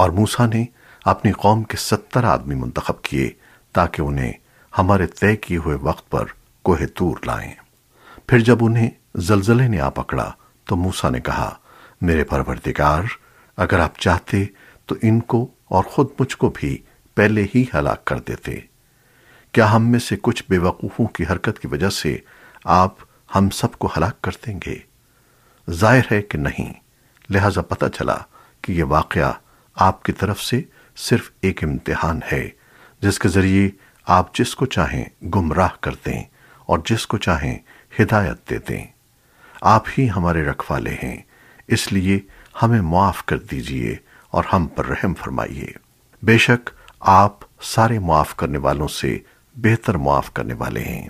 اور موسیٰ نے اپنی قوم کے ستر آدمی منتخب کیے تاکہ انہیں ہمارے طے کیے ہوئے وقت پر کوہ تور لائیں۔ پھر جب انہیں زلزلے نے آ پکڑا تو موسیٰ نے کہا، میرے پروردگار، اگر آپ چاہتے تو ان کو اور خود مجھ کو بھی پہلے ہی ہلاک کر دیتے۔ کیا ہم میں سے کچھ بے وقوفوں کی حرکت کی وجہ سے آپ ہم سب کو ہلاک کر دیں گے؟ ظاہر ہے کہ نہیں، لہذا پتہ چلا کہ یہ واقعہ آپ کی طرف سے صرف ایک امتحان ہے، جس کے ذریعے آپ جس کو چاہیں گمراہ کر دیں اور جس کو چاہیں ہدایت دے دیں آپ ہی ہمارے رکھوالے ہیں، اس لیے ہمیں معاف کر دیجیے اور ہم پر رحم فرمائیے۔ بے شک آپ سارے معاف کرنے والوں سے بہتر معاف کرنے والے ہیں۔